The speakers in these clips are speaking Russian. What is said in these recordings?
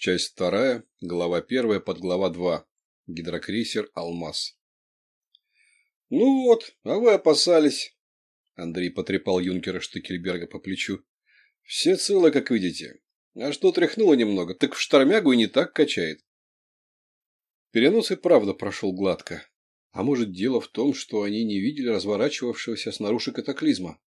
Часть вторая, глава первая, подглава два. Гидрокрейсер «Алмаз». «Ну вот, а вы опасались». Андрей потрепал юнкера Штекельберга по плечу. «Все целы, как видите. А что тряхнуло немного, так в штормягу и не так качает». Перенос и правда прошел гладко. А может, дело в том, что они не видели разворачивавшегося снаружи катаклизма.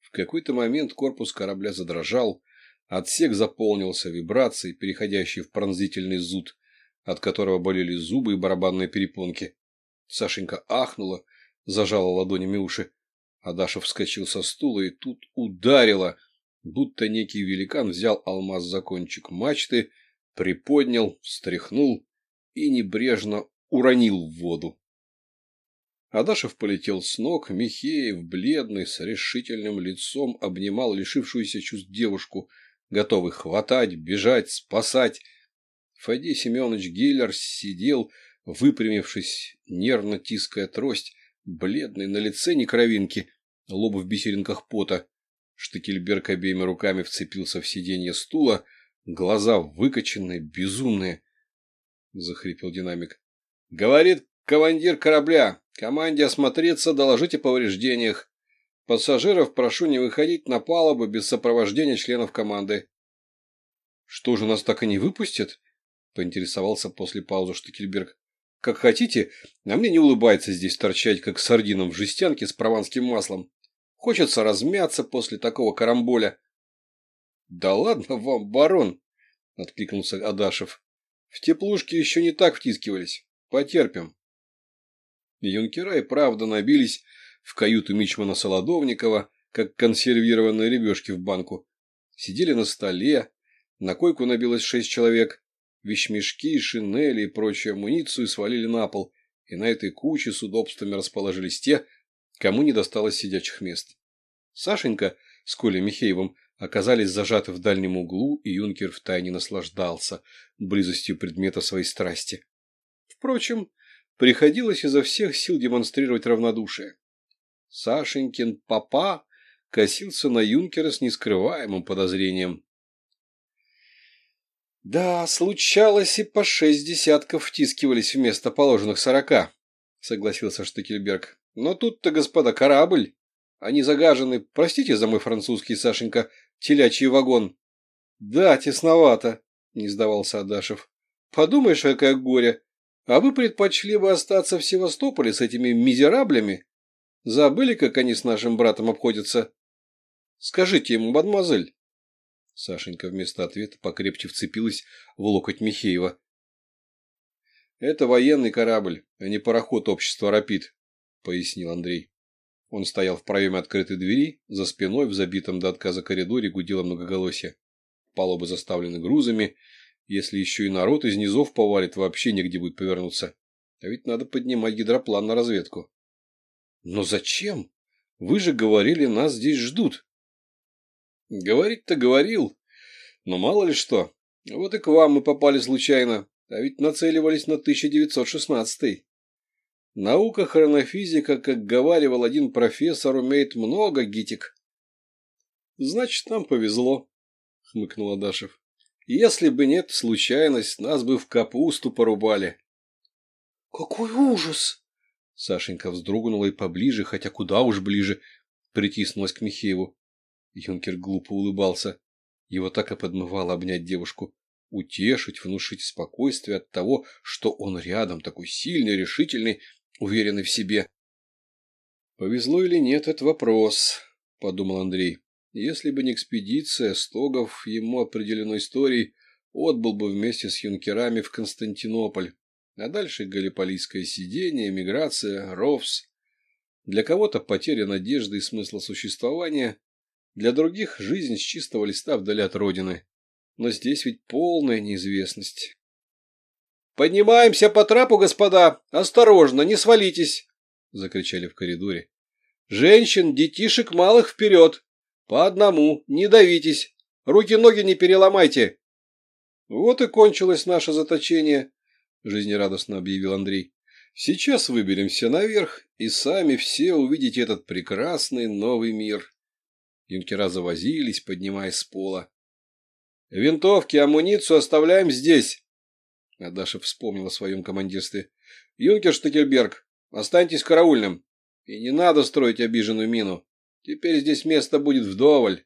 В какой-то момент корпус корабля задрожал, Отсек заполнился вибрацией, переходящей в пронзительный зуд, от которого болели зубы и барабанные перепонки. Сашенька ахнула, зажала ладонями уши. а Даша вскочил со стула и тут ударила, будто некий великан взял алмаз за кончик мачты, приподнял, встряхнул и небрежно уронил в воду. Адашев полетел с ног, Михеев, бледный, с решительным лицом, обнимал лишившуюся чувств девушку – готовый хватать, бежать, спасать. Фадей Семенович Гиллер сидел, выпрямившись, нервно тиская трость, бледный, на лице не кровинки, лоб в бисеринках пота. Штекельберг обеими руками вцепился в сиденье стула, глаза выкоченные, безумные. Захрипел динамик. «Говорит командир корабля. Команде осмотреться, доложите о повреждениях. Пассажиров прошу не выходить на палубу без сопровождения членов команды. — Что же, нас так и не выпустят? — поинтересовался после паузы Штекельберг. — Как хотите, а мне не улыбается здесь торчать, как сардином в жестянке с прованским маслом. Хочется размяться после такого карамболя. — Да ладно вам, барон! — откликнулся Адашев. — В теплушке еще не так втискивались. Потерпим. Юнкера и правда набились в каюту Мичмана Солодовникова, как консервированные ребешки в банку. Сидели на столе, на койку набилось шесть человек, вещмешки, шинели и прочую амуницию свалили на пол, и на этой куче с удобствами расположились те, кому не досталось сидячих мест. Сашенька с Колей Михеевым оказались зажаты в дальнем углу, и юнкер втайне наслаждался близостью предмета своей страсти. Впрочем, приходилось изо всех сил демонстрировать равнодушие. Сашенькин папа косился на юнкера с нескрываемым подозрением. «Да, случалось, и по шесть десятков втискивались вместо положенных сорока», — согласился Штекельберг. «Но тут-то, господа, корабль. Они загажены, простите за мой французский, Сашенька, телячий вагон». «Да, тесновато», — не сдавался Адашев. «Подумаешь, какое горе. А вы предпочли бы остаться в Севастополе с этими мизераблями?» Забыли, как они с нашим братом обходятся? Скажите ему, мадемуазель. Сашенька вместо ответа покрепче вцепилась в локоть Михеева. Это военный корабль, а не пароход общества «Рапид», — пояснил Андрей. Он стоял в проеме открытой двери, за спиной в забитом до отказа коридоре гудело многоголосие. Палубы заставлены грузами, если еще и народ из низов повалит, вообще негде будет повернуться. А ведь надо поднимать гидроплан на разведку. Но зачем? Вы же говорили, нас здесь ждут. Говорить-то говорил, но мало ли что. Вот и к вам мы попали случайно, а ведь нацеливались на 1916 Наука хронофизика, как говаривал один профессор, умеет много гитик. Значит, нам повезло, хмыкнул Адашев. Если бы нет случайность, нас бы в капусту порубали. Какой ужас! Сашенька вздрогнула и поближе, хотя куда уж ближе, притиснулась к Михееву. Юнкер глупо улыбался. Его так и подмывало обнять девушку, утешить, внушить спокойствие от того, что он рядом, такой сильный, решительный, уверенный в себе. «Повезло или нет, это вопрос», — подумал Андрей. «Если бы не экспедиция, Стогов ему определенной историей отбыл бы вместе с юнкерами в Константинополь, а дальше галиполийское сидение, миграция, ровс. Для кого-то потеря надежды и смысла существования, для других жизнь с чистого листа вдали от родины. Но здесь ведь полная неизвестность. «Поднимаемся по трапу, господа! Осторожно, не свалитесь!» — закричали в коридоре. «Женщин, детишек малых вперед! По одному, не давитесь! Руки-ноги не переломайте!» Вот и кончилось наше заточение. — жизнерадостно объявил Андрей. «Сейчас выберемся наверх, и сами все увидите этот прекрасный новый мир». Юнкера завозились, поднимаясь с пола. Винтовки, амуницию оставляем здесь. Адаша вспомнил о своем командирстве. Юнкер Штекельберг, останьтесь караульным. И не надо строить обиженную мину. Теперь здесь места будет вдоволь.